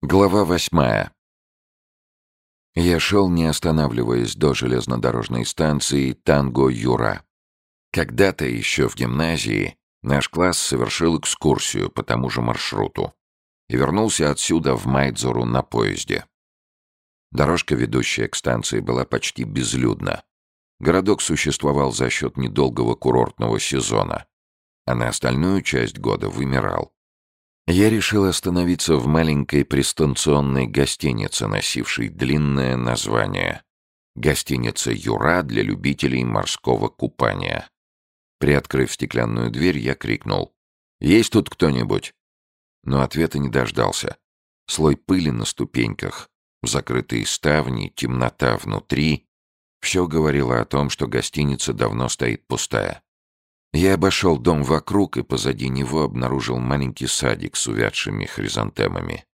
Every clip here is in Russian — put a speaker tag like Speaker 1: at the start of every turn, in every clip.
Speaker 1: Глава восьмая. Я шел, не останавливаясь до железнодорожной станции Танго-Юра. Когда-то еще в гимназии наш класс совершил экскурсию по тому же маршруту и вернулся отсюда в Майдзуру на поезде. Дорожка, ведущая к станции, была почти безлюдна. Городок существовал за счет недолгого курортного сезона, а на остальную часть года вымирал. Я решил остановиться в маленькой пристанционной гостинице, носившей длинное название «Гостиница Юра для любителей морского купания». Приоткрыв стеклянную дверь, я крикнул «Есть тут кто-нибудь?» Но ответа не дождался. Слой пыли на ступеньках, закрытые ставни, темнота внутри — все говорило о том, что гостиница давно стоит пустая. Я обошел дом вокруг, и позади него обнаружил маленький садик с увядшими хризантемами.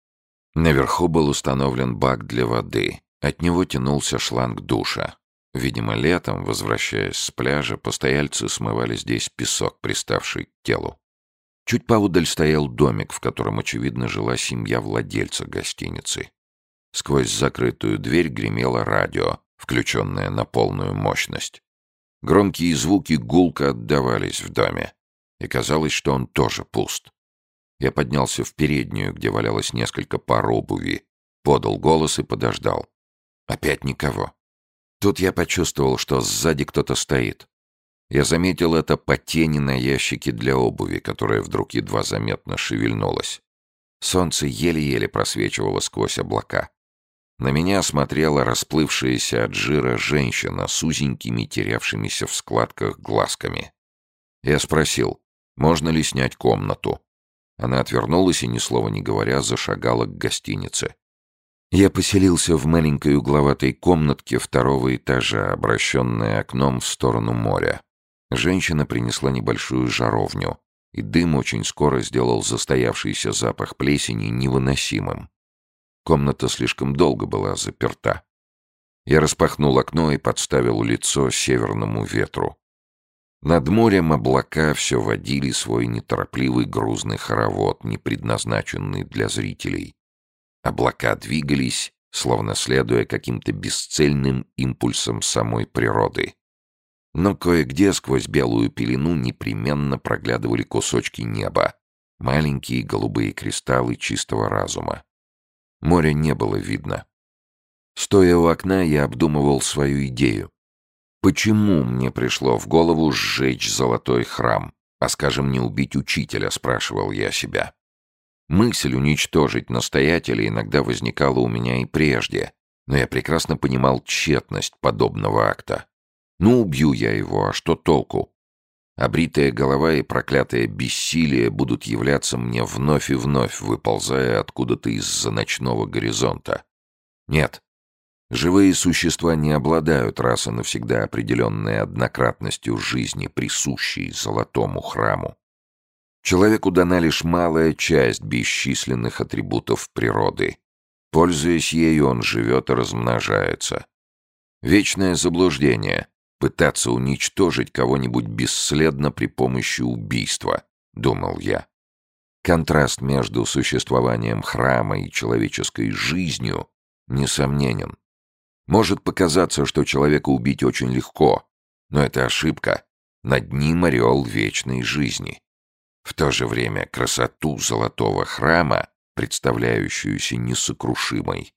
Speaker 1: Наверху был установлен бак для воды. От него тянулся шланг душа. Видимо, летом, возвращаясь с пляжа, постояльцы смывали здесь песок, приставший к телу. Чуть поудаль стоял домик, в котором, очевидно, жила семья владельца гостиницы. Сквозь закрытую дверь гремело радио, включенное на полную мощность. Громкие звуки гулко отдавались в доме, и казалось, что он тоже пуст. Я поднялся в переднюю, где валялось несколько пар обуви, подал голос и подождал. Опять никого. Тут я почувствовал, что сзади кто-то стоит. Я заметил это по тени на ящике для обуви, которая вдруг едва заметно шевельнулась. Солнце еле-еле просвечивало сквозь облака. На меня смотрела расплывшаяся от жира женщина с узенькими, терявшимися в складках глазками. Я спросил, можно ли снять комнату. Она отвернулась и, ни слова не говоря, зашагала к гостинице. Я поселился в маленькой угловатой комнатке второго этажа, обращенной окном в сторону моря. Женщина принесла небольшую жаровню, и дым очень скоро сделал застоявшийся запах плесени невыносимым. Комната слишком долго была заперта. Я распахнул окно и подставил лицо северному ветру. Над морем облака все водили свой неторопливый грузный хоровод, не предназначенный для зрителей. Облака двигались, словно следуя каким-то бесцельным импульсам самой природы. Но кое-где сквозь белую пелену непременно проглядывали кусочки неба, маленькие голубые кристаллы чистого разума. Моря не было видно. Стоя у окна, я обдумывал свою идею. Почему мне пришло в голову сжечь золотой храм, а, скажем, не убить учителя, спрашивал я себя. Мысль уничтожить настоятеля иногда возникала у меня и прежде, но я прекрасно понимал тщетность подобного акта. Ну, убью я его, а что толку? Обритая голова и проклятое бессилие будут являться мне вновь и вновь, выползая откуда-то из-за ночного горизонта. Нет. Живые существа не обладают раз и навсегда определенной однократностью жизни, присущей золотому храму. Человеку дана лишь малая часть бесчисленных атрибутов природы. Пользуясь ею, он живет и размножается. Вечное заблуждение — пытаться уничтожить кого-нибудь бесследно при помощи убийства, думал я. Контраст между существованием храма и человеческой жизнью несомненен. Может показаться, что человека убить очень легко, но это ошибка. Над ним орел вечной жизни. В то же время красоту золотого храма, представляющуюся несокрушимой,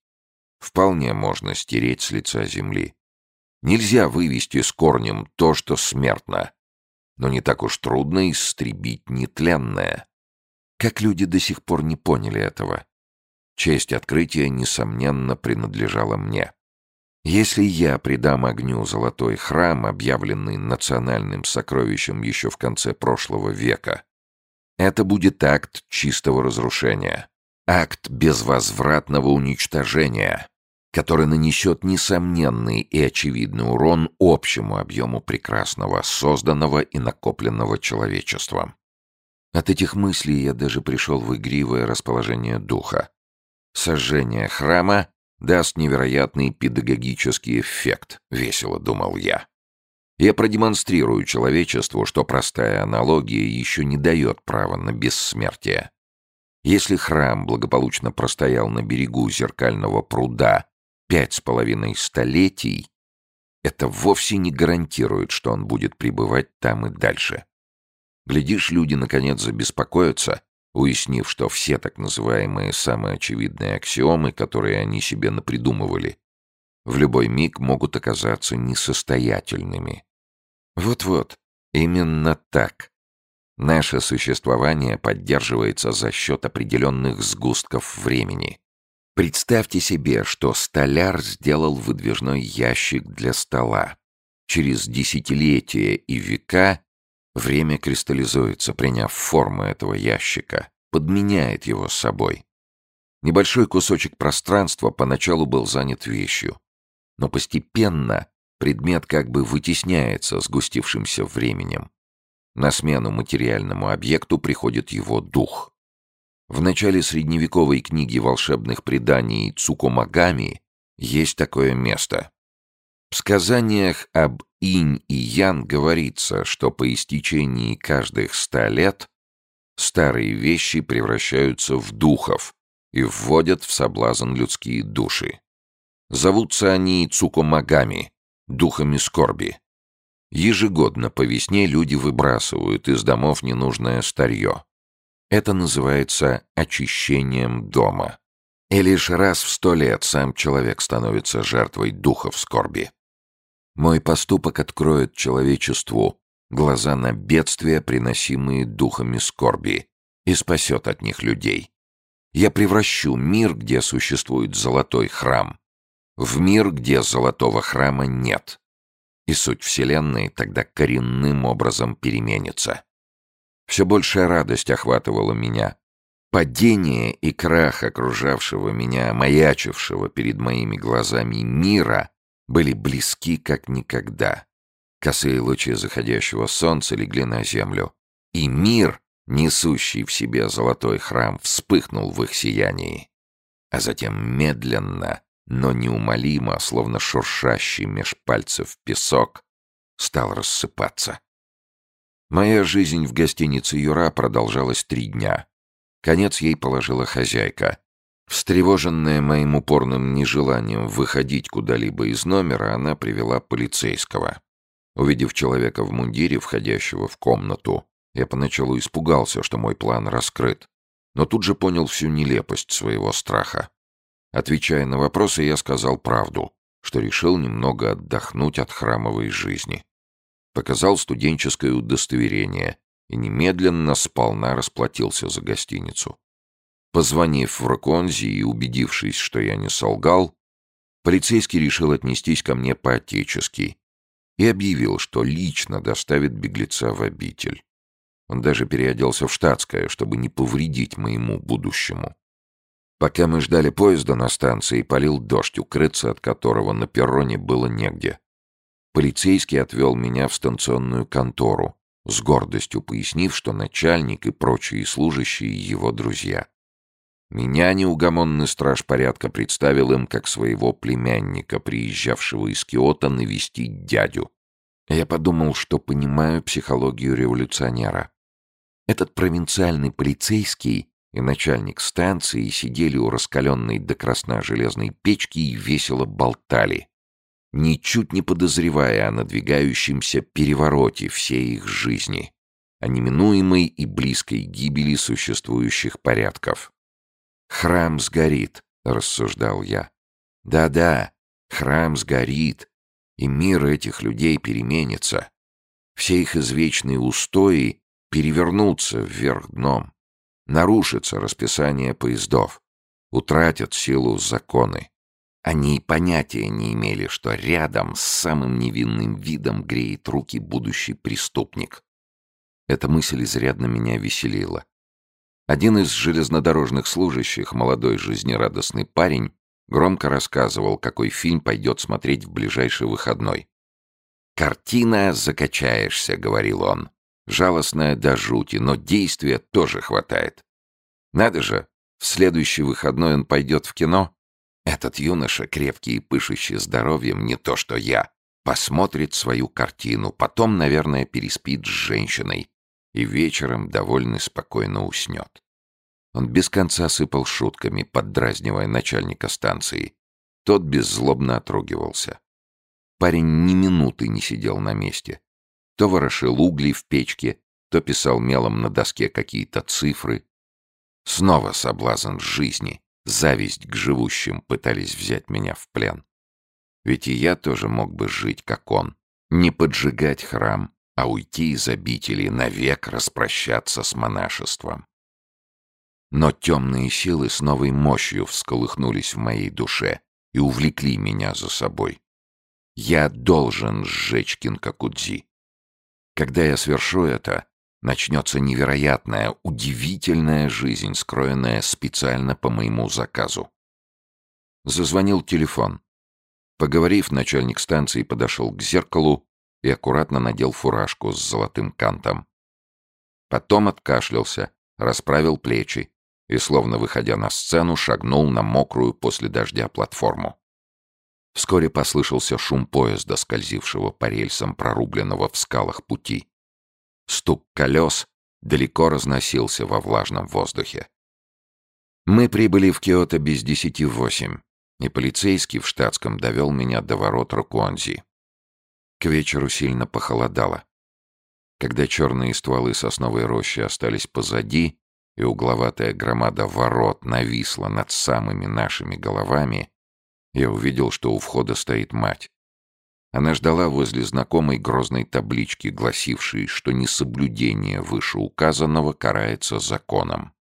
Speaker 1: вполне можно стереть с лица земли. Нельзя вывести с корнем то, что смертно, но не так уж трудно истребить нетленное. Как люди до сих пор не поняли этого? Честь открытия, несомненно, принадлежала мне. Если я придам огню золотой храм, объявленный национальным сокровищем еще в конце прошлого века, это будет акт чистого разрушения, акт безвозвратного уничтожения, который нанесет несомненный и очевидный урон общему объему прекрасного, созданного и накопленного человечеством. От этих мыслей я даже пришел в игривое расположение духа. Сожжение храма даст невероятный педагогический эффект, весело думал я. Я продемонстрирую человечеству, что простая аналогия еще не дает права на бессмертие. Если храм благополучно простоял на берегу зеркального пруда пять с половиной столетий, это вовсе не гарантирует, что он будет пребывать там и дальше. Глядишь, люди наконец забеспокоятся, уяснив, что все так называемые самые очевидные аксиомы, которые они себе напридумывали, в любой миг могут оказаться несостоятельными. Вот-вот, именно так. Наше существование поддерживается за счет определенных сгустков времени. Представьте себе, что столяр сделал выдвижной ящик для стола. Через десятилетия и века время кристаллизуется, приняв форму этого ящика, подменяет его собой. Небольшой кусочек пространства поначалу был занят вещью, но постепенно предмет как бы вытесняется сгустившимся временем. На смену материальному объекту приходит его дух. В начале средневековой книги волшебных преданий Цукумагами есть такое место. В сказаниях об инь и ян говорится, что по истечении каждых ста лет старые вещи превращаются в духов и вводят в соблазн людские души. Зовутся они Цукумагами, духами скорби. Ежегодно по весне люди выбрасывают из домов ненужное старье. Это называется очищением дома. И лишь раз в сто лет сам человек становится жертвой духов скорби. Мой поступок откроет человечеству глаза на бедствия, приносимые духами скорби, и спасет от них людей. Я превращу мир, где существует золотой храм, в мир, где золотого храма нет. И суть Вселенной тогда коренным образом переменится. Все большая радость охватывала меня. Падение и крах окружавшего меня, маячившего перед моими глазами мира, были близки как никогда. Косые лучи заходящего солнца легли на землю, и мир, несущий в себе золотой храм, вспыхнул в их сиянии. А затем медленно, но неумолимо, словно шуршащий меж пальцев песок, стал рассыпаться. Моя жизнь в гостинице «Юра» продолжалась три дня. Конец ей положила хозяйка. Встревоженная моим упорным нежеланием выходить куда-либо из номера, она привела полицейского. Увидев человека в мундире, входящего в комнату, я поначалу испугался, что мой план раскрыт, но тут же понял всю нелепость своего страха. Отвечая на вопросы, я сказал правду, что решил немного отдохнуть от храмовой жизни показал студенческое удостоверение и немедленно сполна расплатился за гостиницу. Позвонив в Раконзи и убедившись, что я не солгал, полицейский решил отнестись ко мне по-отечески и объявил, что лично доставит беглеца в обитель. Он даже переоделся в штатское, чтобы не повредить моему будущему. Пока мы ждали поезда на станции, полил дождь, укрыться от которого на перроне было негде. Полицейский отвел меня в станционную контору, с гордостью пояснив, что начальник и прочие служащие его друзья. Меня неугомонный страж порядка представил им как своего племянника, приезжавшего из Киота навестить дядю. Я подумал, что понимаю психологию революционера. Этот провинциальный полицейский и начальник станции сидели у раскаленной до красна железной печки и весело болтали ничуть не подозревая о надвигающемся перевороте всей их жизни, о неминуемой и близкой гибели существующих порядков. «Храм сгорит», — рассуждал я. «Да-да, храм сгорит, и мир этих людей переменится. Все их извечные устои перевернутся вверх дном, нарушится расписание поездов, утратят силу законы. Они понятия не имели, что рядом с самым невинным видом греет руки будущий преступник. Эта мысль изрядно меня веселила. Один из железнодорожных служащих, молодой жизнерадостный парень, громко рассказывал, какой фильм пойдет смотреть в ближайший выходной. «Картина закачаешься», — говорил он. «Жалостная до жути, но действия тоже хватает. Надо же, в следующий выходной он пойдет в кино». Этот юноша, крепкий и пышущий здоровьем, не то что я, посмотрит свою картину, потом, наверное, переспит с женщиной и вечером довольно спокойно уснет. Он без конца сыпал шутками, поддразнивая начальника станции. Тот беззлобно отругивался. Парень ни минуты не сидел на месте. То ворошил угли в печке, то писал мелом на доске какие-то цифры. Снова соблазн жизни — зависть к живущим пытались взять меня в плен. Ведь и я тоже мог бы жить, как он, не поджигать храм, а уйти из обители навек распрощаться с монашеством. Но темные силы с новой мощью всколыхнулись в моей душе и увлекли меня за собой. Я должен сжечь Кинкакудзи. Когда я свершу это, Начнется невероятная, удивительная жизнь, скроенная специально по моему заказу. Зазвонил телефон. Поговорив, начальник станции подошел к зеркалу и аккуратно надел фуражку с золотым кантом. Потом откашлялся, расправил плечи и, словно выходя на сцену, шагнул на мокрую после дождя платформу. Вскоре послышался шум поезда, скользившего по рельсам прорубленного в скалах пути. Стук колес далеко разносился во влажном воздухе. Мы прибыли в Киото без десяти восемь, и полицейский в штатском довел меня до ворот Рукуанзи. К вечеру сильно похолодало. Когда черные стволы сосновой рощи остались позади, и угловатая громада ворот нависла над самыми нашими головами, я увидел, что у входа стоит мать. Она ждала возле знакомой грозной таблички, гласившей, что несоблюдение вышеуказанного карается законом.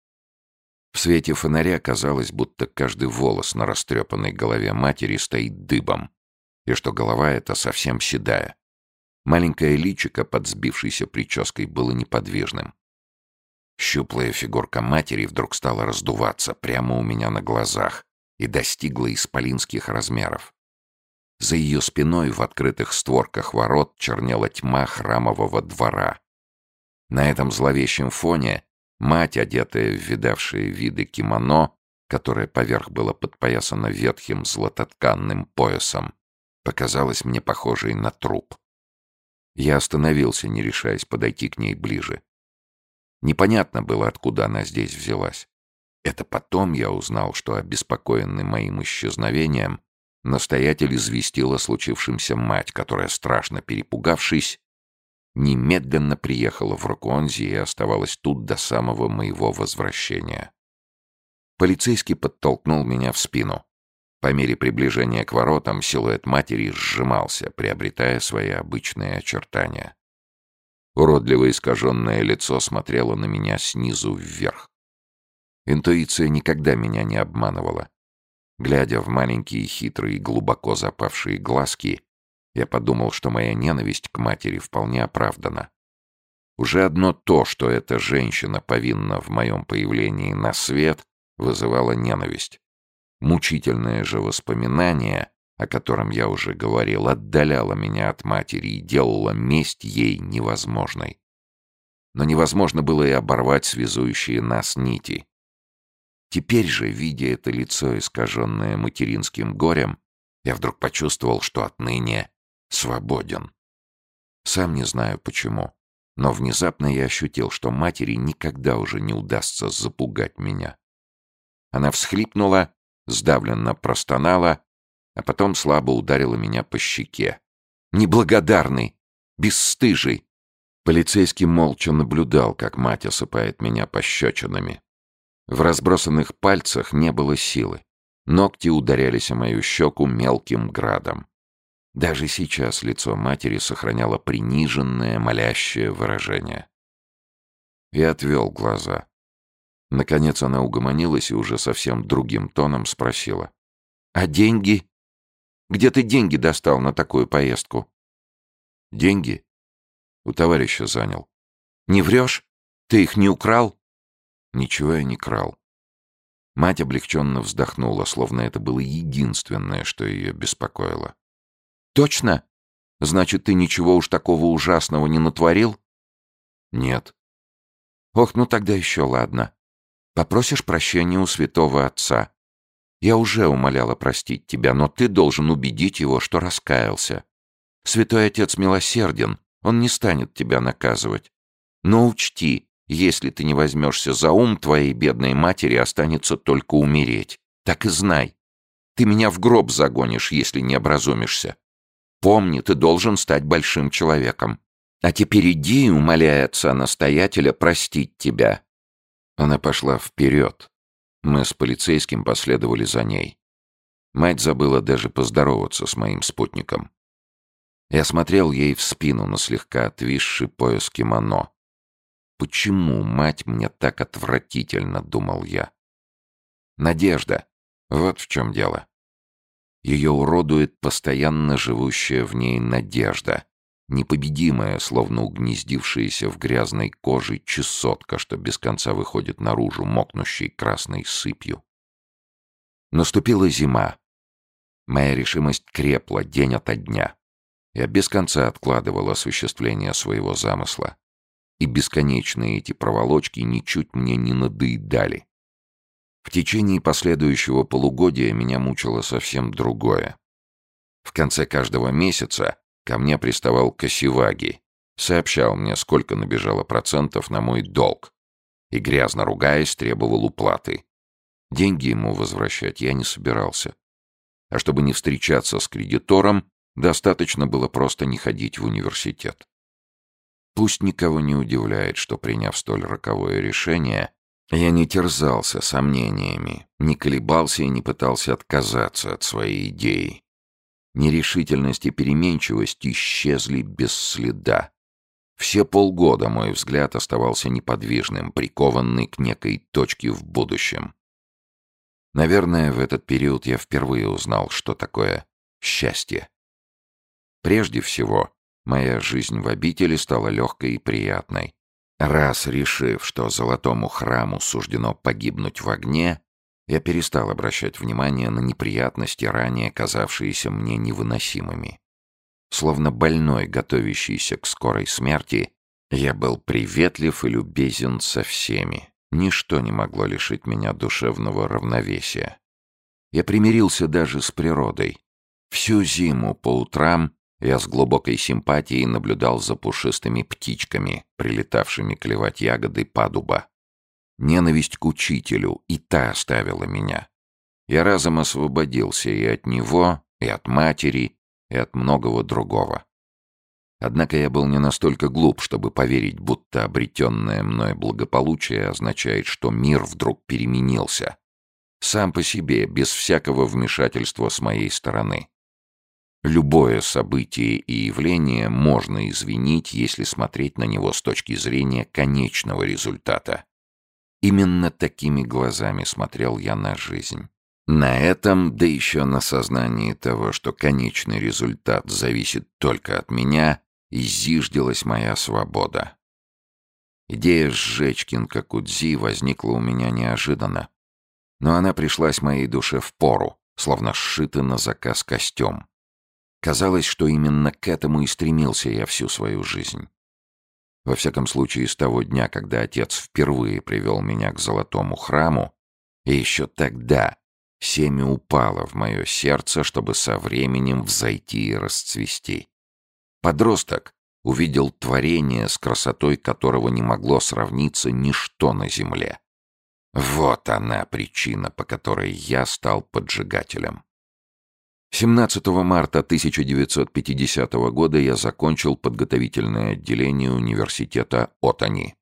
Speaker 1: В свете фонаря казалось, будто каждый волос на растрепанной голове матери стоит дыбом, и что голова эта совсем седая. Маленькое личико под сбившейся прической было неподвижным. Щуплая фигурка матери вдруг стала раздуваться прямо у меня на глазах и достигла исполинских размеров. За ее спиной в открытых створках ворот чернела тьма храмового двора. На этом зловещем фоне мать, одетая в видавшие виды кимоно, которое поверх было подпоясано ветхим златотканным поясом, показалась мне похожей на труп. Я остановился, не решаясь подойти к ней ближе. Непонятно было, откуда она здесь взялась. Это потом я узнал, что, обеспокоенный моим исчезновением, Настоятель известила случившимся мать, которая, страшно перепугавшись, немедленно приехала в Руконзи и оставалась тут до самого моего возвращения. Полицейский подтолкнул меня в спину. По мере приближения к воротам силуэт матери сжимался, приобретая свои обычные очертания. Уродливо искаженное лицо смотрело на меня снизу вверх. Интуиция никогда меня не обманывала. Глядя в маленькие хитрые глубоко запавшие глазки, я подумал, что моя ненависть к матери вполне оправдана. Уже одно то, что эта женщина повинна в моем появлении на свет, вызывало ненависть. Мучительное же воспоминание, о котором я уже говорил, отдаляло меня от матери и делало месть ей невозможной. Но невозможно было и оборвать связующие нас нити. Теперь же, видя это лицо, искаженное материнским горем, я вдруг почувствовал, что отныне свободен. Сам не знаю почему, но внезапно я ощутил, что матери никогда уже не удастся запугать меня. Она всхлипнула, сдавленно простонала, а потом слабо ударила меня по щеке. «Неблагодарный! Бесстыжий!» Полицейский молча наблюдал, как мать осыпает меня пощечинами. В разбросанных пальцах не было силы. Ногти ударялись о мою щеку мелким градом. Даже сейчас лицо матери сохраняло приниженное, молящее выражение. Я отвел глаза. Наконец она угомонилась и уже совсем другим тоном спросила. «А деньги? Где ты деньги достал на такую поездку?» «Деньги?» «У товарища занял». «Не врешь? Ты их не украл?» Ничего я не крал. Мать облегченно вздохнула, словно это было единственное, что ее беспокоило. «Точно? Значит, ты ничего уж такого ужасного не натворил?» «Нет». «Ох, ну тогда еще ладно. Попросишь прощения у святого отца. Я уже умоляла простить тебя, но ты должен убедить его, что раскаялся. Святой отец милосерден, он не станет тебя наказывать. Но учти, если ты не возьмешься за ум, твоей бедной матери останется только умереть. Так и знай. Ты меня в гроб загонишь, если не образумишься. Помни, ты должен стать большим человеком. А теперь иди, умоляя отца настоятеля, простить тебя». Она пошла вперед. Мы с полицейским последовали за ней. Мать забыла даже поздороваться с моим спутником. Я смотрел ей в спину на слегка отвисший пояс кимоно. «Почему, мать, мне так отвратительно?» — думал я. «Надежда. Вот в чем дело. Ее уродует постоянно живущая в ней надежда, непобедимая, словно угнездившаяся в грязной коже чесотка, что без конца выходит наружу, мокнущей красной сыпью. Наступила зима. Моя решимость крепла день ото дня. Я без конца откладывал осуществление своего замысла и бесконечные эти проволочки ничуть мне не надоедали. В течение последующего полугодия меня мучило совсем другое. В конце каждого месяца ко мне приставал Косеваги, сообщал мне, сколько набежало процентов на мой долг, и, грязно ругаясь, требовал уплаты. Деньги ему возвращать я не собирался. А чтобы не встречаться с кредитором, достаточно было просто не ходить в университет. Пусть никого не удивляет, что, приняв столь роковое решение, я не терзался сомнениями, не колебался и не пытался отказаться от своей идеи. Нерешительность и переменчивость исчезли без следа. Все полгода мой взгляд оставался неподвижным, прикованный к некой точке в будущем. Наверное, в этот период я впервые узнал, что такое счастье. Прежде всего, Моя жизнь в обители стала легкой и приятной. Раз решив, что золотому храму суждено погибнуть в огне, я перестал обращать внимание на неприятности, ранее казавшиеся мне невыносимыми. Словно больной, готовящийся к скорой смерти, я был приветлив и любезен со всеми. Ничто не могло лишить меня душевного равновесия. Я примирился даже с природой. Всю зиму по утрам я с глубокой симпатией наблюдал за пушистыми птичками, прилетавшими клевать ягоды падуба. Ненависть к учителю и та оставила меня. Я разом освободился и от него, и от матери, и от многого другого. Однако я был не настолько глуп, чтобы поверить, будто обретенное мной благополучие означает, что мир вдруг переменился. Сам по себе, без всякого вмешательства с моей стороны. Любое событие и явление можно извинить, если смотреть на него с точки зрения конечного результата. Именно такими глазами смотрел я на жизнь. На этом, да еще на сознании того, что конечный результат зависит только от меня, изиждилась моя свобода. Идея сжечь Кинкакудзи возникла у меня неожиданно, но она пришлась моей душе в пору, словно сшита на заказ костюм. Казалось, что именно к этому и стремился я всю свою жизнь. Во всяком случае, с того дня, когда отец впервые привел меня к золотому храму, и еще тогда семя упало в мое сердце, чтобы со временем взойти и расцвести. Подросток увидел творение, с красотой которого не могло сравниться ничто на земле. Вот она причина, по которой я стал поджигателем. 17 марта 1950 года я закончил подготовительное отделение университета Отани.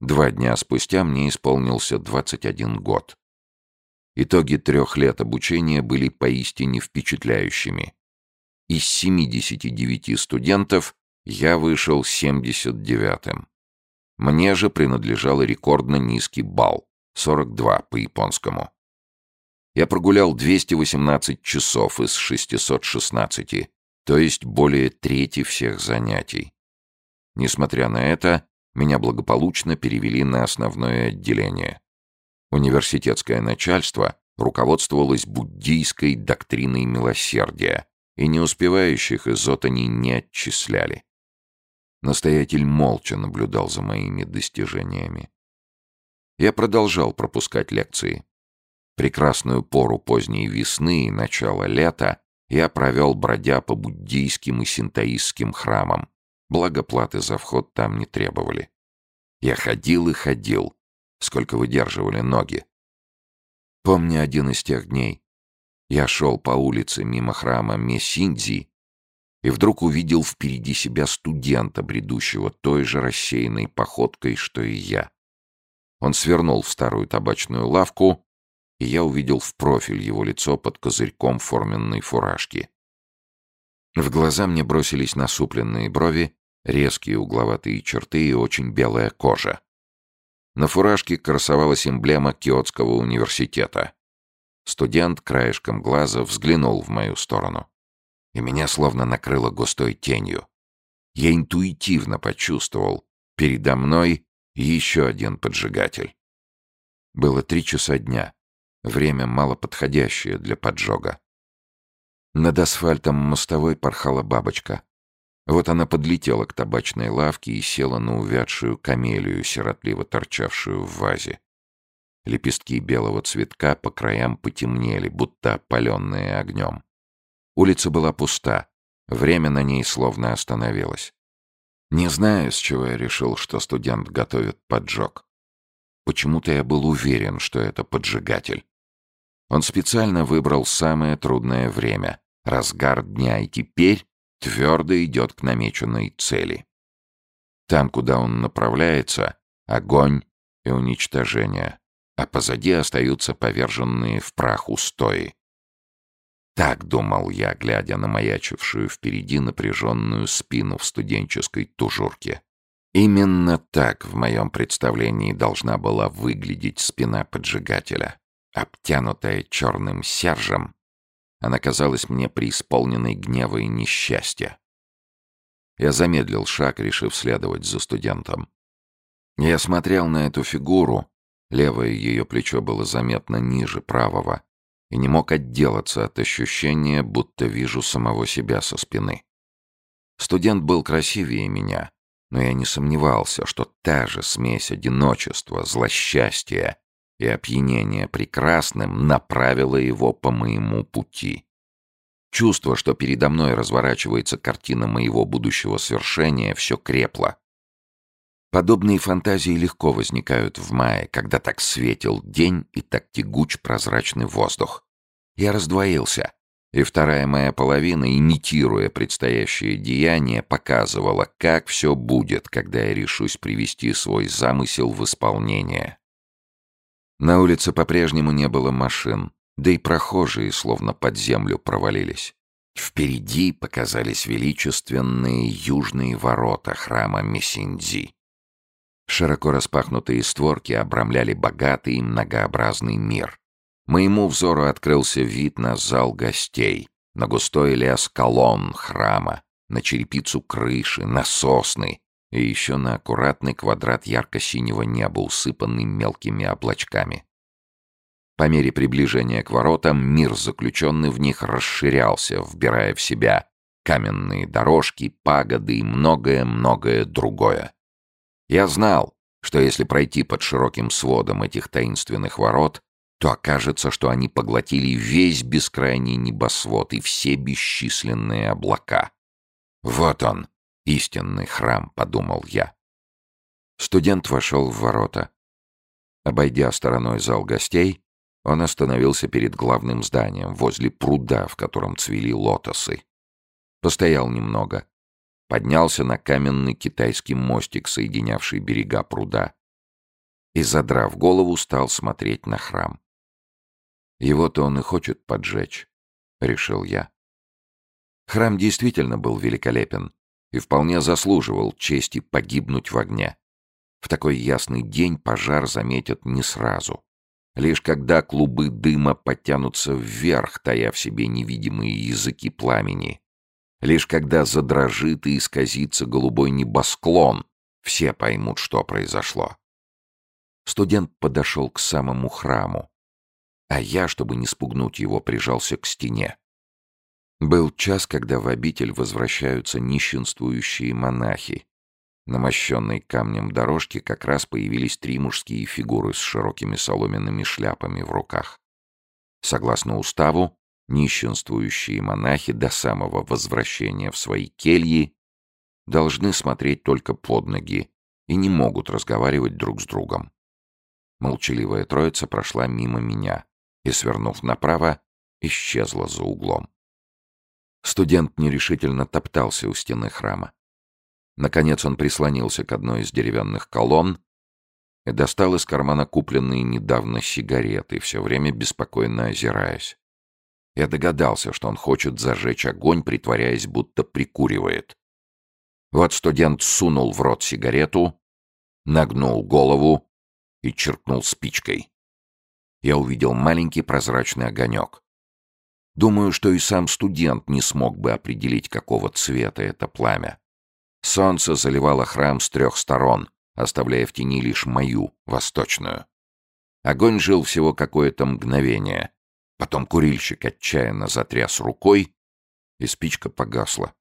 Speaker 1: Два дня спустя мне исполнился 21 год. Итоги трех лет обучения были поистине впечатляющими. Из 79 студентов я вышел 79-м. Мне же принадлежал рекордно низкий балл — 42 по японскому. Я прогулял 218 часов из 616, то есть более трети всех занятий. Несмотря на это, меня благополучно перевели на основное отделение. Университетское начальство руководствовалось буддийской доктриной милосердия, и не успевающих из отани не отчисляли. Настоятель молча наблюдал за моими достижениями. Я продолжал пропускать лекции. Прекрасную пору поздней весны и начала лета я провел, бродя по буддийским и синтаистским храмам. Благоплаты за вход там не требовали. Я ходил и ходил, сколько выдерживали ноги. Помню один из тех дней. Я шел по улице мимо храма Мессиндзи и вдруг увидел впереди себя студента, бредущего той же рассеянной походкой, что и я. Он свернул в старую табачную лавку и я увидел в профиль его лицо под козырьком форменной фуражки. В глаза мне бросились насупленные брови, резкие угловатые черты и очень белая кожа. На фуражке красовалась эмблема Киотского университета. Студент краешком глаза взглянул в мою сторону, и меня словно накрыло густой тенью. Я интуитивно почувствовал, передо мной еще один поджигатель. Было три часа дня. Время мало подходящее для поджога. Над асфальтом мостовой порхала бабочка. Вот она подлетела к табачной лавке и села на увядшую камелию, сиротливо торчавшую в вазе. Лепестки белого цветка по краям потемнели, будто опаленные огнем. Улица была пуста, время на ней словно остановилось. Не знаю, с чего я решил, что студент готовит поджог. Почему-то я был уверен, что это поджигатель. Он специально выбрал самое трудное время. Разгар дня и теперь твердо идет к намеченной цели. Там, куда он направляется, огонь и уничтожение, а позади остаются поверженные в прах устои. Так думал я, глядя на маячившую впереди напряженную спину в студенческой тужурке. Именно так в моем представлении должна была выглядеть спина поджигателя обтянутая черным сержем, она казалась мне преисполненной гнева и несчастья. Я замедлил шаг, решив следовать за студентом. Я смотрел на эту фигуру, левое ее плечо было заметно ниже правого, и не мог отделаться от ощущения, будто вижу самого себя со спины. Студент был красивее меня, но я не сомневался, что та же смесь одиночества, злосчастья и опьянение прекрасным направило его по моему пути. Чувство, что передо мной разворачивается картина моего будущего свершения, все крепло. Подобные фантазии легко возникают в мае, когда так светил день и так тягуч прозрачный воздух. Я раздвоился, и вторая моя половина, имитируя предстоящее деяние, показывала, как все будет, когда я решусь привести свой замысел в исполнение. На улице по-прежнему не было машин, да и прохожие словно под землю провалились. Впереди показались величественные южные ворота храма Мессиндзи. Широко распахнутые створки обрамляли богатый и многообразный мир. Моему взору открылся вид на зал гостей, на густой лес колонн храма, на черепицу крыши, на сосны, и еще на аккуратный квадрат ярко-синего неба, усыпанный мелкими облачками. По мере приближения к воротам мир, заключенный в них, расширялся, вбирая в себя каменные дорожки, пагоды и многое-многое другое. Я знал, что если пройти под широким сводом этих таинственных ворот, то окажется, что они поглотили весь бескрайний небосвод и все бесчисленные облака. Вот он, истинный храм», — подумал я. Студент вошел в ворота. Обойдя стороной зал гостей, он остановился перед главным зданием, возле пруда, в котором цвели лотосы. Постоял немного. Поднялся на каменный китайский мостик, соединявший берега пруда. И, задрав голову, стал смотреть на храм. «Его-то он и хочет поджечь», — решил я. Храм действительно был великолепен и вполне заслуживал чести погибнуть в огне. В такой ясный день пожар заметят не сразу. Лишь когда клубы дыма подтянутся вверх, тая в себе невидимые языки пламени. Лишь когда задрожит и исказится голубой небосклон, все поймут, что произошло. Студент подошел к самому храму, а я, чтобы не спугнуть его, прижался к стене. Был час, когда в обитель возвращаются нищенствующие монахи. На мощенной камнем дорожке как раз появились три мужские фигуры с широкими соломенными шляпами в руках. Согласно уставу, нищенствующие монахи до самого возвращения в свои кельи должны смотреть только под ноги и не могут разговаривать друг с другом. Молчаливая троица прошла мимо меня и, свернув направо, исчезла за углом. Студент нерешительно топтался у стены храма. Наконец он прислонился к одной из деревянных колонн и достал из кармана купленные недавно сигареты, все время беспокойно озираясь. Я догадался, что он хочет зажечь огонь, притворяясь, будто прикуривает. Вот студент сунул в рот сигарету, нагнул голову и черкнул спичкой. Я увидел маленький прозрачный огонек. Думаю, что и сам студент не смог бы определить, какого цвета это пламя. Солнце заливало храм с трех сторон, оставляя в тени лишь мою, восточную. Огонь жил всего какое-то мгновение. Потом курильщик отчаянно затряс рукой, и спичка погасла.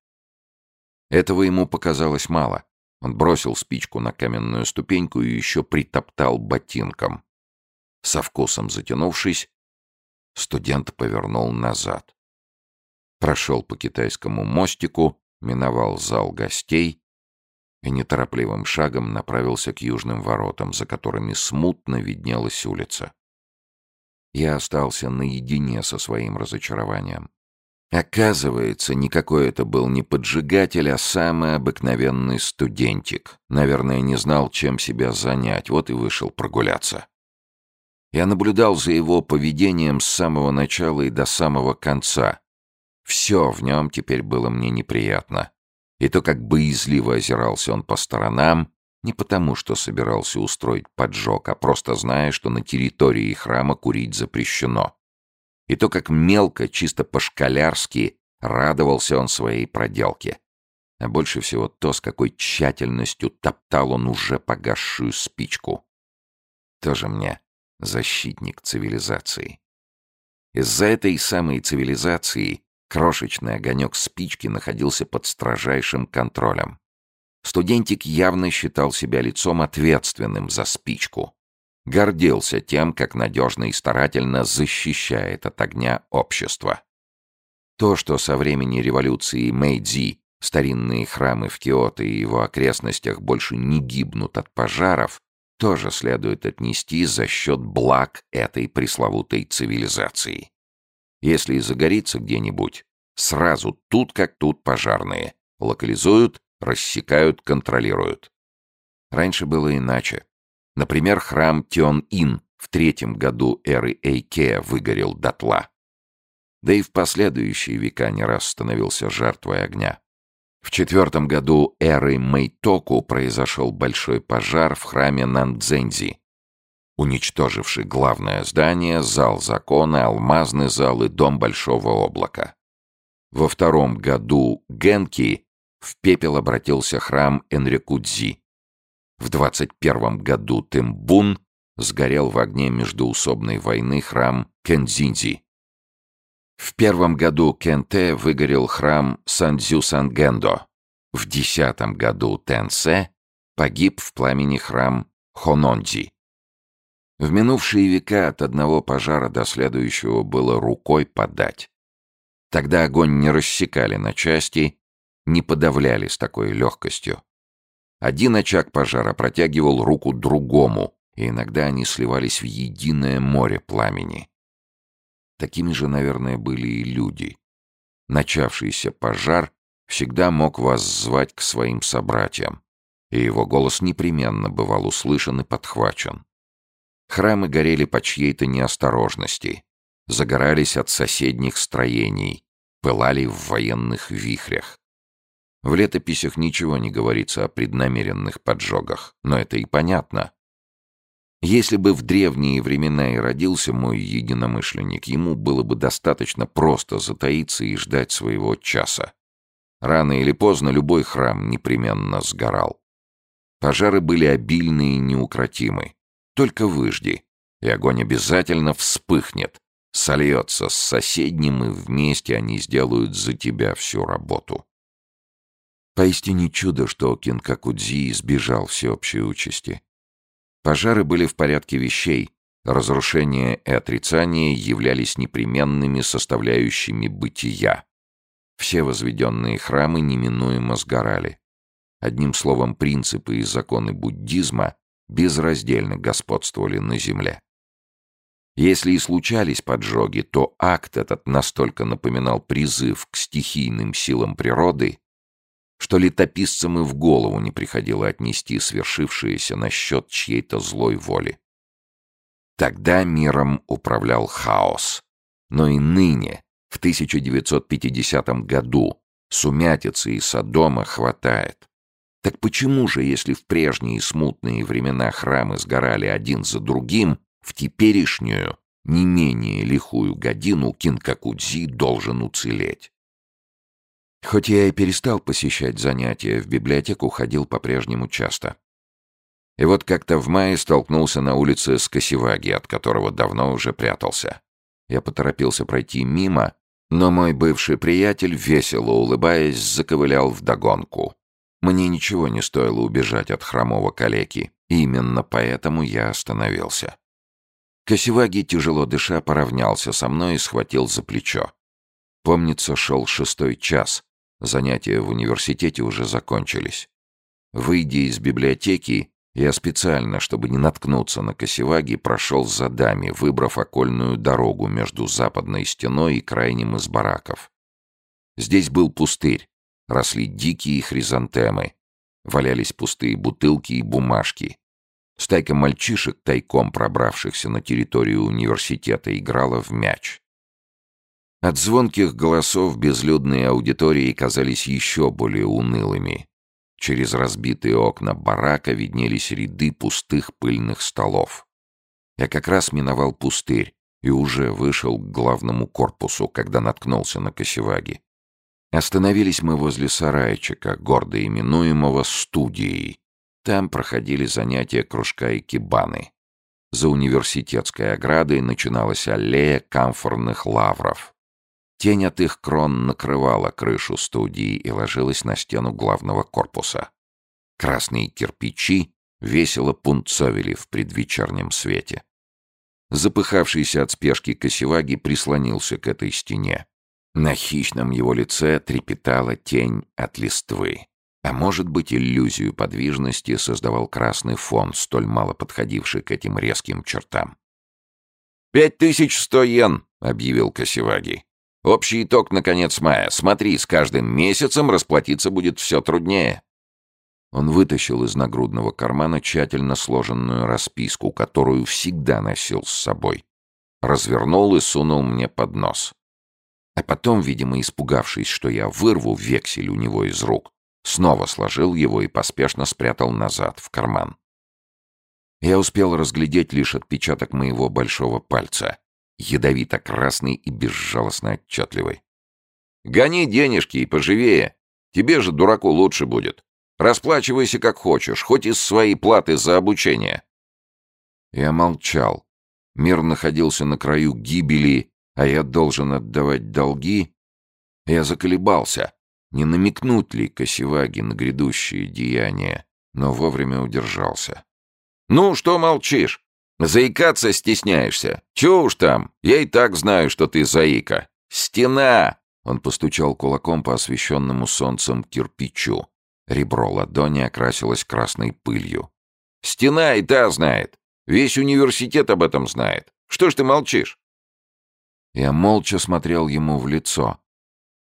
Speaker 1: Этого ему показалось мало. Он бросил спичку на каменную ступеньку и еще притоптал ботинком. Со вкусом затянувшись, Студент повернул назад. Прошел по китайскому мостику, миновал зал гостей и неторопливым шагом направился к южным воротам, за которыми смутно виднелась улица. Я остался наедине со своим разочарованием. Оказывается, никакой это был не поджигатель, а самый обыкновенный студентик. Наверное, не знал, чем себя занять, вот и вышел прогуляться. Я наблюдал за его поведением с самого начала и до самого конца. Все в нем теперь было мне неприятно. И то, как боязливо озирался он по сторонам, не потому, что собирался устроить поджог, а просто зная, что на территории храма курить запрещено. И то, как мелко, чисто по-школярски, радовался он своей проделке. А больше всего то, с какой тщательностью топтал он уже погасшую спичку. Тоже мне защитник цивилизации. Из-за этой самой цивилизации крошечный огонек спички находился под строжайшим контролем. Студентик явно считал себя лицом ответственным за спичку. Гордился тем, как надежно и старательно защищает от огня общество. То, что со времени революции Мэйдзи старинные храмы в Киото и его окрестностях больше не гибнут от пожаров, тоже следует отнести за счет благ этой пресловутой цивилизации. Если и загорится где-нибудь, сразу тут как тут пожарные. Локализуют, рассекают, контролируют. Раньше было иначе. Например, храм Тён-Ин в третьем году эры Эйкея выгорел дотла. Да и в последующие века не раз становился жертвой огня. В четвертом году эры Мэйтоку произошел большой пожар в храме Нандзензи, уничтоживший главное здание, зал закона, алмазный зал и дом Большого облака. Во втором году Генки в пепел обратился храм Энрикудзи. В 21 году Тимбун сгорел в огне междуусобной войны храм Кензинзи. В первом году Кенте выгорел храм Сан-Дзю-Сан-Гендо. В десятом году Тенсе погиб в пламени храм Хононди. В минувшие века от одного пожара до следующего было рукой подать. Тогда огонь не рассекали на части, не подавляли с такой легкостью. Один очаг пожара протягивал руку другому, и иногда они сливались в единое море пламени. Такими же, наверное, были и люди. Начавшийся пожар всегда мог вас звать к своим собратьям, и его голос непременно бывал услышан и подхвачен. Храмы горели по чьей-то неосторожности, загорались от соседних строений, пылали в военных вихрях. В летописях ничего не говорится о преднамеренных поджогах, но это и понятно. Если бы в древние времена и родился мой единомышленник, ему было бы достаточно просто затаиться и ждать своего часа. Рано или поздно любой храм непременно сгорал. Пожары были обильны и неукротимы. Только выжди, и огонь обязательно вспыхнет, сольется с соседним, и вместе они сделают за тебя всю работу. Поистине чудо, что Кинкакудзи избежал всеобщей участи. Пожары были в порядке вещей. Разрушение и отрицание являлись непременными составляющими бытия. Все возведенные храмы неминуемо сгорали. Одним словом, принципы и законы буддизма безраздельно господствовали на земле. Если и случались поджоги, то акт этот настолько напоминал призыв к стихийным силам природы, что летописцам и в голову не приходило отнести свершившееся насчет чьей-то злой воли. Тогда миром управлял хаос, но и ныне, в 1950 году, сумятицы и Содома хватает. Так почему же, если в прежние смутные времена храмы сгорали один за другим, в теперешнюю, не менее лихую годину Кинкакудзи должен уцелеть? Хоть я и перестал посещать занятия, в библиотеку ходил по-прежнему часто. И вот как-то в мае столкнулся на улице с Косеваги, от которого давно уже прятался. Я поторопился пройти мимо, но мой бывший приятель, весело улыбаясь, заковылял вдогонку. Мне ничего не стоило убежать от хромого калеки, и именно поэтому я остановился. Косеваги, тяжело дыша, поравнялся со мной и схватил за плечо. Помнится, шел шестой час, Занятия в университете уже закончились. Выйдя из библиотеки, я специально, чтобы не наткнуться на Косеваги, прошел за дами, выбрав окольную дорогу между западной стеной и крайним из бараков. Здесь был пустырь, росли дикие хризантемы, валялись пустые бутылки и бумажки. Стайка мальчишек, тайком пробравшихся на территорию университета, играла в мяч. От звонких голосов безлюдные аудитории казались еще более унылыми. Через разбитые окна барака виднелись ряды пустых пыльных столов. Я как раз миновал пустырь и уже вышел к главному корпусу, когда наткнулся на косеваги. Остановились мы возле сарайчика, гордо именуемого «студией». Там проходили занятия кружка и кибаны. За университетской оградой начиналась аллея камфорных лавров — Тень от их крон накрывала крышу студии и ложилась на стену главного корпуса. Красные кирпичи весело пунцовели в предвечернем свете. Запыхавшийся от спешки Косеваги прислонился к этой стене. На хищном его лице трепетала тень от листвы. А может быть, иллюзию подвижности создавал красный фон, столь мало подходивший к этим резким чертам. «Пять тысяч сто йен!» — объявил Косеваги. Общий итог на конец мая. Смотри, с каждым месяцем расплатиться будет все труднее». Он вытащил из нагрудного кармана тщательно сложенную расписку, которую всегда носил с собой. Развернул и сунул мне под нос. А потом, видимо, испугавшись, что я вырву вексель у него из рук, снова сложил его и поспешно спрятал назад, в карман. Я успел разглядеть лишь отпечаток моего большого пальца — ядовито-красный и безжалостно отчетливый. «Гони денежки и поживее. Тебе же, дураку, лучше будет. Расплачивайся как хочешь, хоть из своей платы за обучение». Я молчал. Мир находился на краю гибели, а я должен отдавать долги. Я заколебался, не намекнуть ли Косеваги на грядущие деяния, но вовремя удержался. «Ну, что молчишь? Заикаться стесняешься. Чего уж там, я и так знаю, что ты заика. Стена!» Он постучал кулаком по освещенному солнцем кирпичу. Ребро ладони окрасилось красной пылью. «Стена и та знает. Весь университет об этом знает. Что ж ты молчишь?» Я молча смотрел ему в лицо.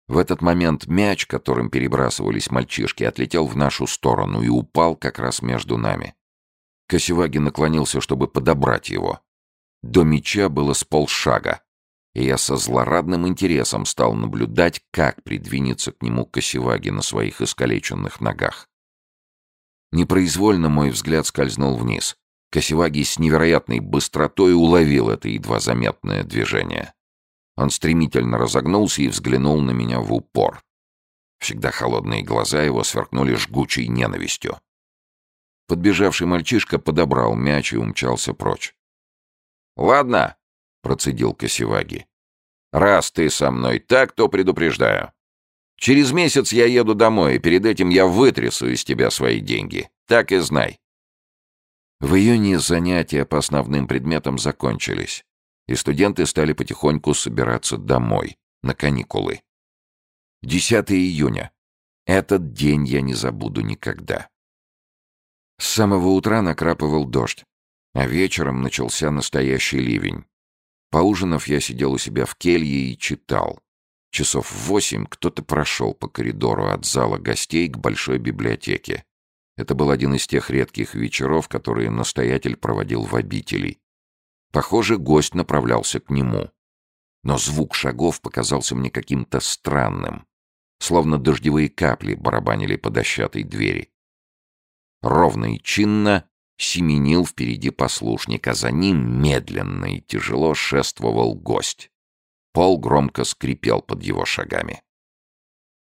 Speaker 1: В этот момент мяч, которым перебрасывались мальчишки, отлетел в нашу сторону и упал как раз между нами. Косеваги наклонился, чтобы подобрать его. До меча было с полшага, и я со злорадным интересом стал наблюдать, как придвинется к нему Косеваги на своих искалеченных ногах. Непроизвольно мой взгляд скользнул вниз. Косеваги с невероятной быстротой уловил это едва заметное движение. Он стремительно разогнулся и взглянул на меня в упор. Всегда холодные глаза его сверкнули жгучей ненавистью. Подбежавший мальчишка подобрал мяч и умчался прочь. «Ладно», — процедил Косеваги. «Раз ты со мной так, то предупреждаю. Через месяц я еду домой, и перед этим я вытрясу из тебя свои деньги. Так и знай». В июне занятия по основным предметам закончились, и студенты стали потихоньку собираться домой, на каникулы. 10 июня. Этот день я не забуду никогда. С самого утра накрапывал дождь, а вечером начался настоящий ливень. Поужинав, я сидел у себя в келье и читал. Часов в восемь кто-то прошел по коридору от зала гостей к большой библиотеке. Это был один из тех редких вечеров, которые настоятель проводил в обители. Похоже, гость направлялся к нему. Но звук шагов показался мне каким-то странным. Словно дождевые капли барабанили по дощатой двери ровно и чинно семенил впереди послушника, за ним медленно и тяжело шествовал гость. Пол громко скрипел под его шагами.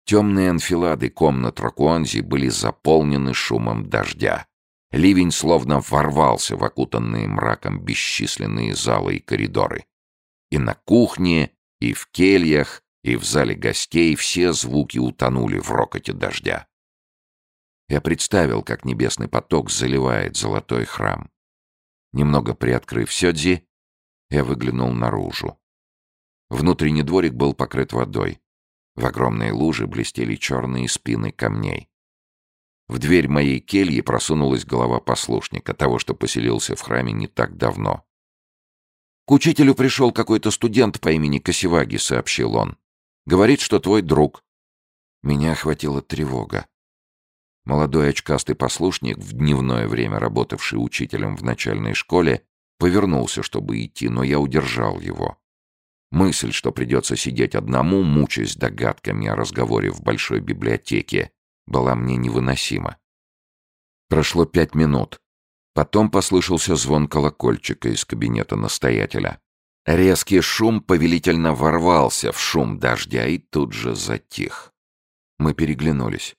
Speaker 1: Темные анфилады комнат Ракуанзи были заполнены шумом дождя. Ливень словно ворвался в окутанные мраком бесчисленные залы и коридоры. И на кухне, и в кельях, и в зале гостей все звуки утонули в рокоте дождя. Я представил, как небесный поток заливает золотой храм. Немного приоткрыв Сёдзи, я выглянул наружу. Внутренний дворик был покрыт водой. В огромные лужи блестели черные спины камней. В дверь моей кельи просунулась голова послушника, того, что поселился в храме не так давно. «К учителю пришел какой-то студент по имени Косеваги», — сообщил он. «Говорит, что твой друг». Меня охватила тревога. Молодой очкастый послушник, в дневное время работавший учителем в начальной школе, повернулся, чтобы идти, но я удержал его. Мысль, что придется сидеть одному, мучаясь догадками о разговоре в большой библиотеке, была мне невыносима. Прошло пять минут. Потом послышался звон колокольчика из кабинета настоятеля. Резкий шум повелительно ворвался в шум дождя и тут же затих. Мы переглянулись.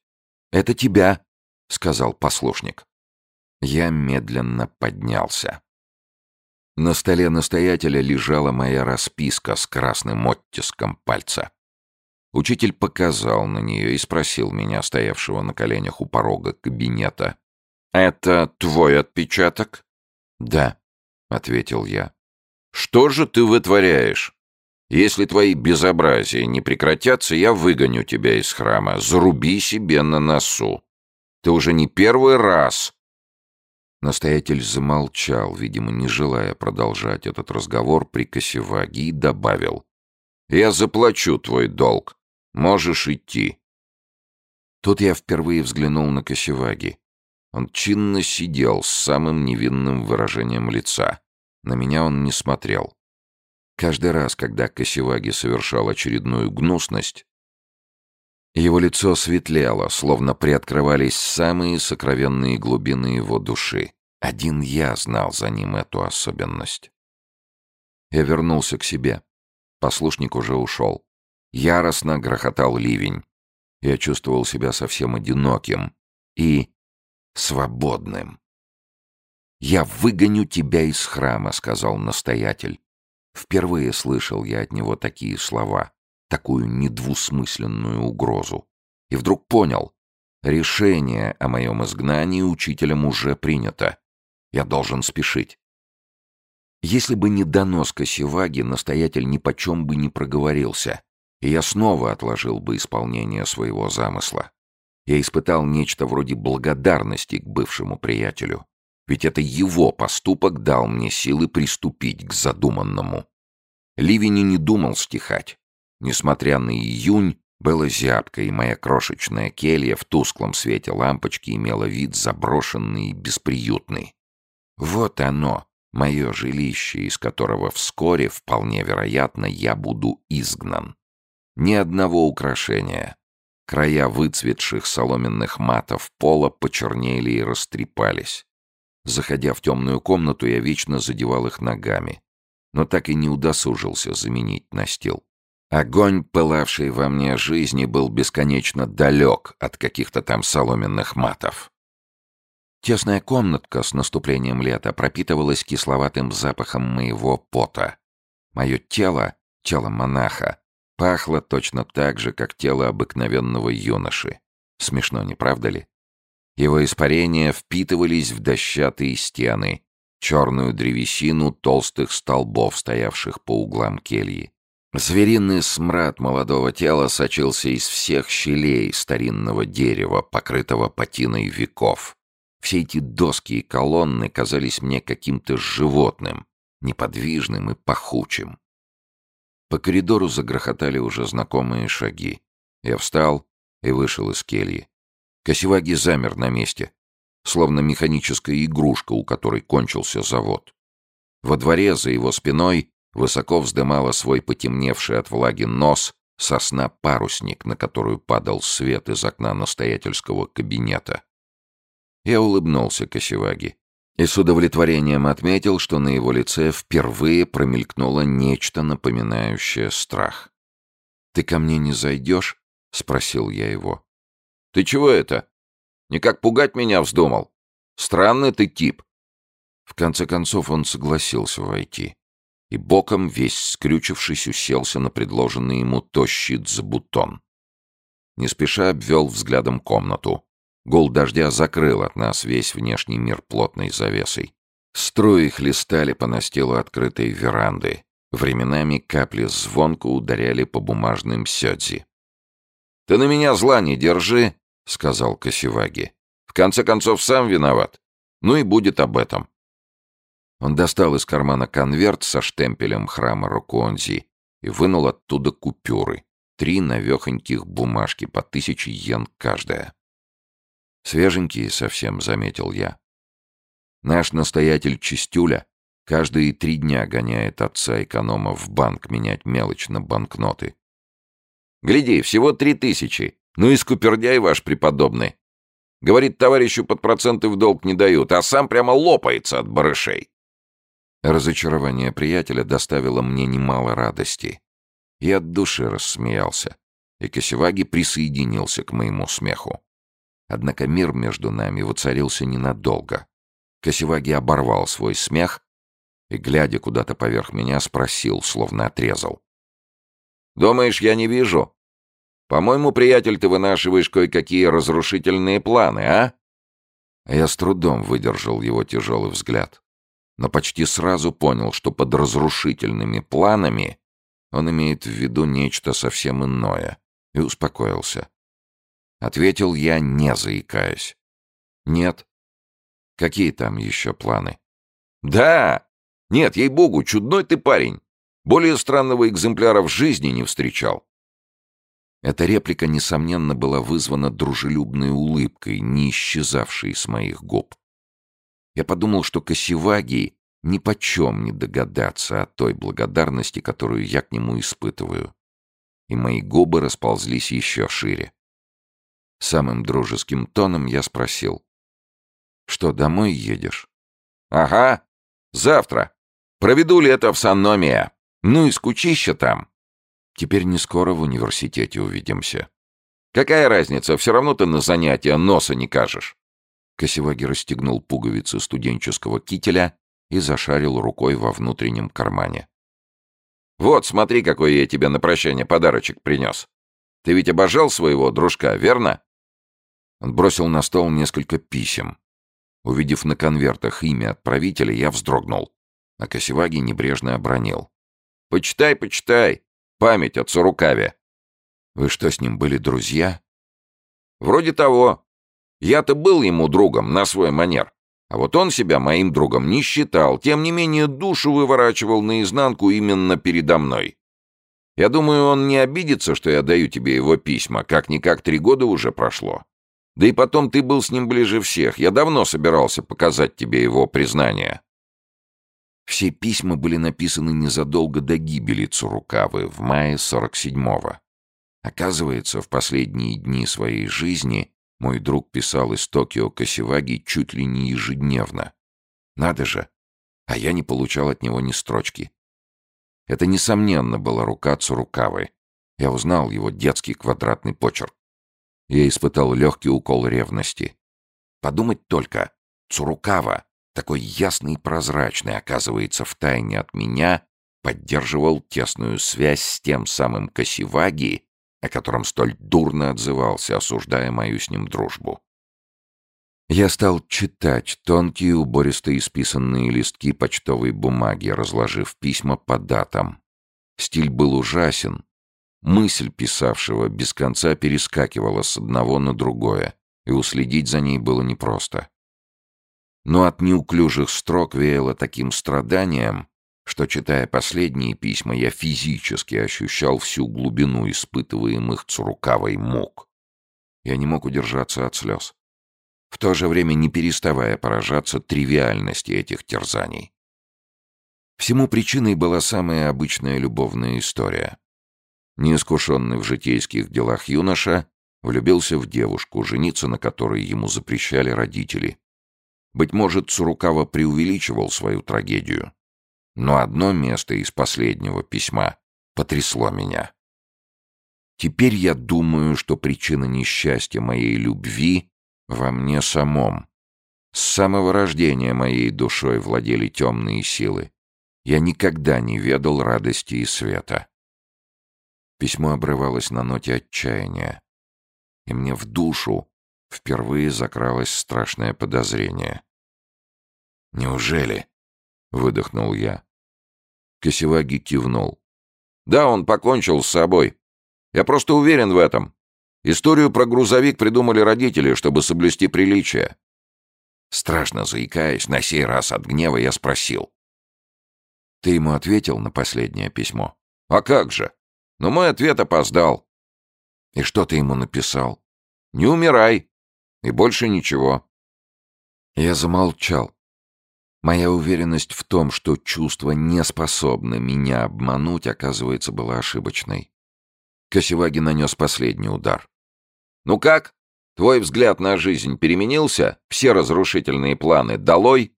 Speaker 1: «Это тебя», — сказал послушник. Я медленно поднялся. На столе настоятеля лежала моя расписка с красным оттиском пальца. Учитель показал на нее и спросил меня, стоявшего на коленях у порога кабинета. «Это твой отпечаток?» «Да», — ответил я. «Что же ты вытворяешь?» Если твои безобразия не прекратятся, я выгоню тебя из храма. Заруби себе на носу. Ты уже не первый раз. Настоятель замолчал, видимо, не желая продолжать этот разговор при Косеваге, и добавил. «Я заплачу твой долг. Можешь идти». Тут я впервые взглянул на Косеваги. Он чинно сидел с самым невинным выражением лица. На меня он не смотрел. Каждый раз, когда Косеваги совершал очередную гнусность, его лицо светлело, словно приоткрывались самые сокровенные глубины его души. Один я знал за ним эту особенность. Я вернулся к себе. Послушник уже ушел. Яростно грохотал ливень. Я чувствовал себя совсем одиноким и свободным. «Я выгоню тебя из храма», — сказал настоятель. Впервые слышал я от него такие слова, такую недвусмысленную угрозу. И вдруг понял, решение о моем изгнании учителем уже принято. Я должен спешить. Если бы не донос Косеваги, настоятель ни почем бы не проговорился, и я снова отложил бы исполнение своего замысла. Я испытал нечто вроде благодарности к бывшему приятелю. Ведь это его поступок дал мне силы приступить к задуманному. Ливини не думал стихать. Несмотря на июнь, было зябко, и моя крошечная келья в тусклом свете лампочки имела вид заброшенный и бесприютный. Вот оно, мое жилище, из которого вскоре, вполне вероятно, я буду изгнан. Ни одного украшения. Края выцветших соломенных матов пола почернели и растрепались заходя в темную комнату, я вечно задевал их ногами, но так и не удосужился заменить настил. Огонь, пылавший во мне жизни, был бесконечно далек от каких-то там соломенных матов. Тесная комнатка с наступлением лета пропитывалась кисловатым запахом моего пота. Мое тело, тело монаха, пахло точно так же, как тело обыкновенного юноши. Смешно, не правда ли? Его испарения впитывались в дощатые стены, черную древесину толстых столбов, стоявших по углам кельи. Звериный смрад молодого тела сочился из всех щелей старинного дерева, покрытого патиной веков. Все эти доски и колонны казались мне каким-то животным, неподвижным и пахучим. По коридору загрохотали уже знакомые шаги. Я встал и вышел из кельи. Косеваги замер на месте, словно механическая игрушка, у которой кончился завод. Во дворе за его спиной высоко вздымала свой потемневший от влаги нос сосна парусник, на которую падал свет из окна настоятельского кабинета. Я улыбнулся Косеваги и с удовлетворением отметил, что на его лице впервые промелькнуло нечто напоминающее страх. «Ты ко мне не зайдешь?» — спросил я его. Ты чего это? Никак пугать меня вздумал? Странный ты тип». В конце концов он согласился войти. И боком, весь скрючившись, уселся на предложенный ему тощий дзбутон. Не спеша обвел взглядом комнату. Гул дождя закрыл от нас весь внешний мир плотной завесой. Струи хлестали по настилу открытой веранды. Временами капли звонко ударяли по бумажным сёдзи. «Ты на меня зла не держи!» — сказал Косеваги. «В конце концов, сам виноват. Ну и будет об этом». Он достал из кармана конверт со штемпелем храма Рокуонзи и вынул оттуда купюры. Три навехоньких бумажки по тысяче йен каждая. «Свеженькие совсем», — заметил я. «Наш настоятель Чистюля каждые три дня гоняет отца эконома в банк менять мелочь на банкноты». «Гляди, всего три тысячи», ну и скупердяй ваш преподобный. Говорит, товарищу под проценты в долг не дают, а сам прямо лопается от барышей. Разочарование приятеля доставило мне немало радости. Я от души рассмеялся, и Косеваги присоединился к моему смеху. Однако мир между нами воцарился ненадолго. Косеваги оборвал свой смех и, глядя куда-то поверх меня, спросил, словно отрезал. «Думаешь, я не вижу?» По-моему, приятель, ты вынашиваешь кое-какие разрушительные планы, а? а?» Я с трудом выдержал его тяжелый взгляд, но почти сразу понял, что под разрушительными планами он имеет в виду нечто совсем иное, и успокоился. Ответил я, не заикаясь. «Нет». «Какие там еще планы?» «Да! Нет, ей-богу, чудной ты парень. Более странного экземпляра в жизни не встречал. Эта реплика, несомненно, была вызвана дружелюбной улыбкой, не исчезавшей с моих губ. Я подумал, что Косеваги ни почем не догадаться о той благодарности, которую я к нему испытываю. И мои губы расползлись еще шире. Самым дружеским тоном я спросил. «Что, домой едешь?» «Ага, завтра. Проведу ли это в Санномия. Ну и скучище там». Теперь не скоро в университете увидимся. Какая разница, все равно ты на занятия носа не кажешь. Косеваги расстегнул пуговицы студенческого кителя и зашарил рукой во внутреннем кармане. «Вот, смотри, какой я тебе на прощание подарочек принес. Ты ведь обожал своего дружка, верно?» Он бросил на стол несколько писем. Увидев на конвертах имя отправителя, я вздрогнул. А Косеваги небрежно обронил. «Почитай, почитай. Память о Цурукаве. Вы что, с ним были друзья? Вроде того. Я-то был ему другом на свой манер. А вот он себя моим другом не считал, тем не менее душу выворачивал наизнанку именно передо мной. Я думаю, он не обидится, что я даю тебе его письма, как-никак три года уже прошло. Да и потом ты был с ним ближе всех, я давно собирался показать тебе его признание. Все письма были написаны незадолго до гибели Цурукавы в мае 47-го. Оказывается, в последние дни своей жизни мой друг писал из Токио Косеваги чуть ли не ежедневно. Надо же! А я не получал от него ни строчки. Это, несомненно, была рука Цурукавы. Я узнал его детский квадратный почерк. Я испытал легкий укол ревности. Подумать только, Цурукава такой ясный и прозрачный, оказывается, в тайне от меня, поддерживал тесную связь с тем самым Косеваги, о котором столь дурно отзывался, осуждая мою с ним дружбу. Я стал читать тонкие убористые исписанные листки почтовой бумаги, разложив письма по датам. Стиль был ужасен. Мысль писавшего без конца перескакивала с одного на другое, и уследить за ней было непросто но от неуклюжих строк веяло таким страданием, что, читая последние письма, я физически ощущал всю глубину испытываемых Цурукавой мук. Я не мог удержаться от слез, в то же время не переставая поражаться тривиальности этих терзаний. Всему причиной была самая обычная любовная история. Неискушенный в житейских делах юноша влюбился в девушку, жениться на которой ему запрещали родители, быть может, Цурукава преувеличивал свою трагедию. Но одно место из последнего письма потрясло меня. Теперь я думаю, что причина несчастья моей любви во мне самом. С самого рождения моей душой владели темные силы. Я никогда не ведал радости и света. Письмо обрывалось на ноте отчаяния. И мне в душу впервые закралось страшное подозрение. «Неужели?» — выдохнул я. Косеваги кивнул. «Да, он покончил с собой. Я просто уверен в этом. Историю про грузовик придумали родители, чтобы соблюсти приличие». Страшно заикаясь, на сей раз от гнева я спросил. «Ты ему ответил на последнее письмо?» «А как же? Но мой ответ опоздал». «И что ты ему написал?» «Не умирай. И больше ничего». Я замолчал. Моя уверенность в том, что чувства не способны меня обмануть, оказывается, была ошибочной. Косеваги нанес последний удар. «Ну как? Твой взгляд на жизнь переменился? Все разрушительные планы долой?»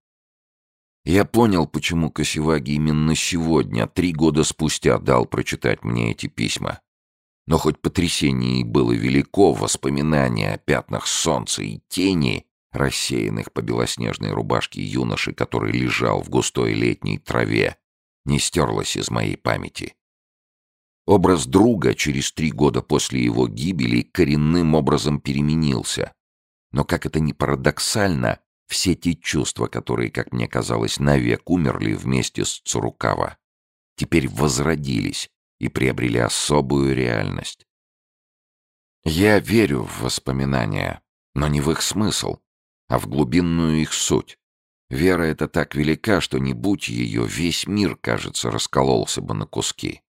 Speaker 1: Я понял, почему Косеваги именно сегодня, три года спустя, дал прочитать мне эти письма. Но хоть потрясение и было велико воспоминание о пятнах солнца и тени, рассеянных по белоснежной рубашке юноши, который лежал в густой летней траве, не стерлось из моей памяти. Образ друга через три года после его гибели коренным образом переменился. Но, как это ни парадоксально, все те чувства, которые, как мне казалось, навек умерли вместе с Цурукава, теперь возродились, и приобрели особую реальность. Я верю в воспоминания, но не в их смысл, а в глубинную их суть. Вера эта так велика, что не будь ее, весь мир, кажется, раскололся бы на куски.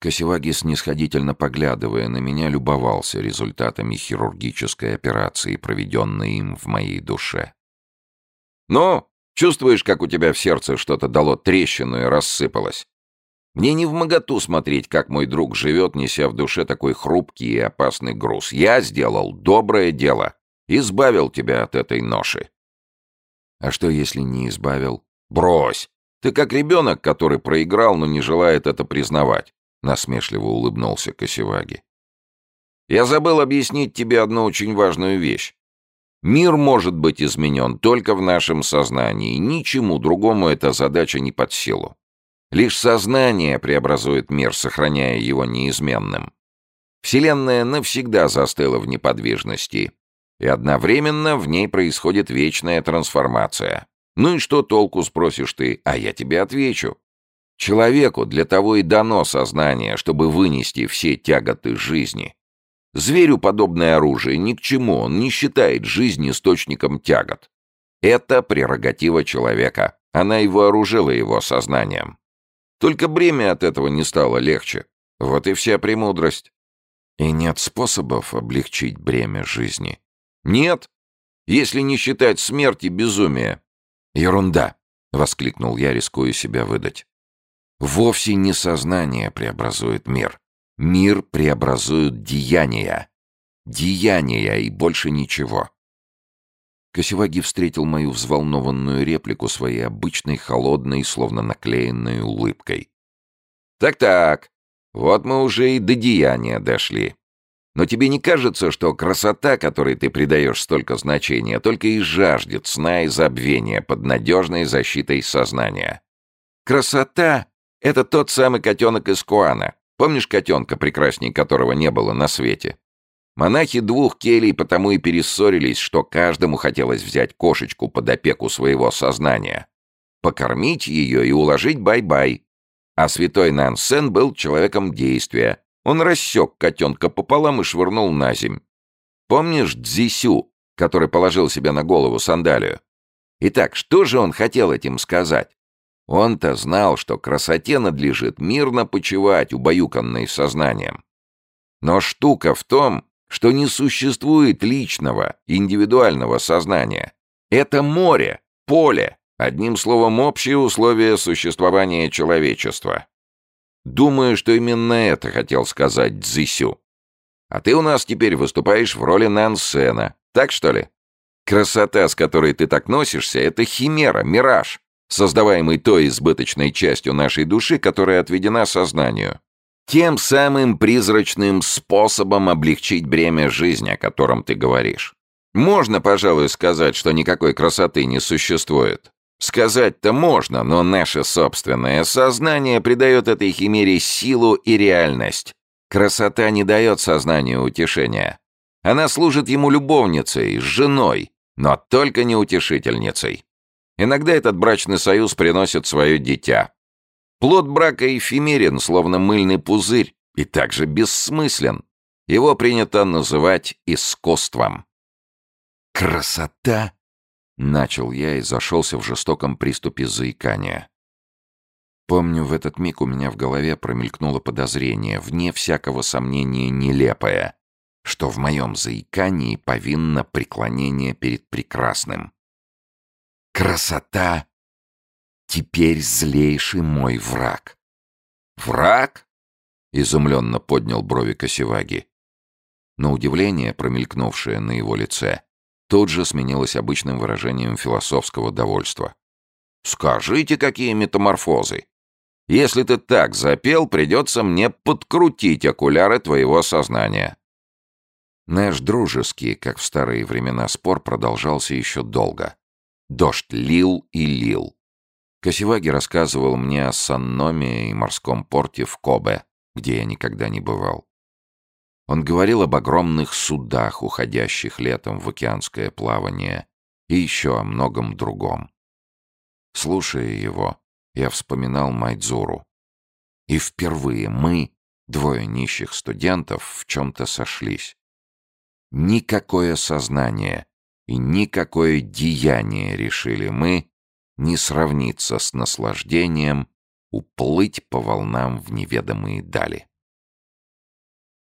Speaker 1: Косеваги, снисходительно поглядывая на меня, любовался результатами хирургической операции, проведенной им в моей душе. «Ну, чувствуешь, как у тебя в сердце что-то дало трещину и рассыпалось?» Мне не в моготу смотреть, как мой друг живет, неся в душе такой хрупкий и опасный груз. Я сделал доброе дело. Избавил тебя от этой ноши. А что, если не избавил? Брось! Ты как ребенок, который проиграл, но не желает это признавать. Насмешливо улыбнулся Косеваги. Я забыл объяснить тебе одну очень важную вещь. Мир может быть изменен только в нашем сознании. Ничему другому эта задача не под силу. Лишь сознание преобразует мир, сохраняя его неизменным. Вселенная навсегда застыла в неподвижности, и одновременно в ней происходит вечная трансформация. Ну и что толку, спросишь ты, а я тебе отвечу. Человеку для того и дано сознание, чтобы вынести все тяготы жизни. Зверю подобное оружие ни к чему, он не считает жизнь источником тягот. Это прерогатива человека, она и вооружила его сознанием. Только бремя от этого не стало легче. Вот и вся премудрость. И нет способов облегчить бремя жизни. Нет, если не считать смерти безумия. Ерунда, — воскликнул я, рискуя себя выдать. Вовсе не сознание преобразует мир. Мир преобразует деяния. Деяния и больше ничего. Косеваги встретил мою взволнованную реплику своей обычной, холодной, словно наклеенной улыбкой. «Так-так, вот мы уже и до деяния дошли. Но тебе не кажется, что красота, которой ты придаешь столько значения, только и жаждет сна и забвения под надежной защитой сознания? Красота — это тот самый котенок из Куана. Помнишь котенка, прекрасней которого не было на свете? Монахи двух келей потому и перессорились, что каждому хотелось взять кошечку под опеку своего сознания, покормить ее и уложить бай-бай. А святой Нансен был человеком действия. Он рассек котенка пополам и швырнул наземь. Помнишь Дзёсю, который положил себе на голову сандалию? Итак, что же он хотел этим сказать? Он-то знал, что красоте надлежит мирно почивать, убаюканной сознанием. Но штука в том, что не существует личного, индивидуального сознания. Это море, поле, одним словом, общие условия существования человечества. Думаю, что именно это хотел сказать Дзисю. А ты у нас теперь выступаешь в роли Нансена, так что ли? Красота, с которой ты так носишься, это химера, мираж, создаваемый той избыточной частью нашей души, которая отведена сознанию. Тем самым призрачным способом облегчить бремя жизни, о котором ты говоришь. Можно, пожалуй, сказать, что никакой красоты не существует. Сказать-то можно, но наше собственное сознание придает этой химере силу и реальность. Красота не дает сознанию утешения. Она служит ему любовницей, женой, но только не утешительницей. Иногда этот брачный союз приносит свое дитя, Плод брака эфемерен, словно мыльный пузырь, и также бессмыслен. Его принято называть искусством. «Красота!» — начал я и зашелся в жестоком приступе заикания. Помню, в этот миг у меня в голове промелькнуло подозрение, вне всякого сомнения нелепое, что в моем заикании повинно преклонение перед прекрасным. «Красота!» теперь злейший мой враг». «Враг?» — изумленно поднял брови Косеваги. Но удивление, промелькнувшее на его лице, тут же сменилось обычным выражением философского довольства. «Скажите, какие метаморфозы! Если ты так запел, придется мне подкрутить окуляры твоего сознания». Наш дружеский, как в старые времена, спор продолжался еще долго. Дождь лил и лил. Косеваги рассказывал мне о Санноме и морском порте в Кобе, где я никогда не бывал. Он говорил об огромных судах, уходящих летом в океанское плавание, и еще о многом другом. Слушая его, я вспоминал Майдзуру. И впервые мы, двое нищих студентов, в чем-то сошлись. Никакое сознание и никакое деяние, решили мы, не сравнится с наслаждением уплыть по волнам в неведомые дали.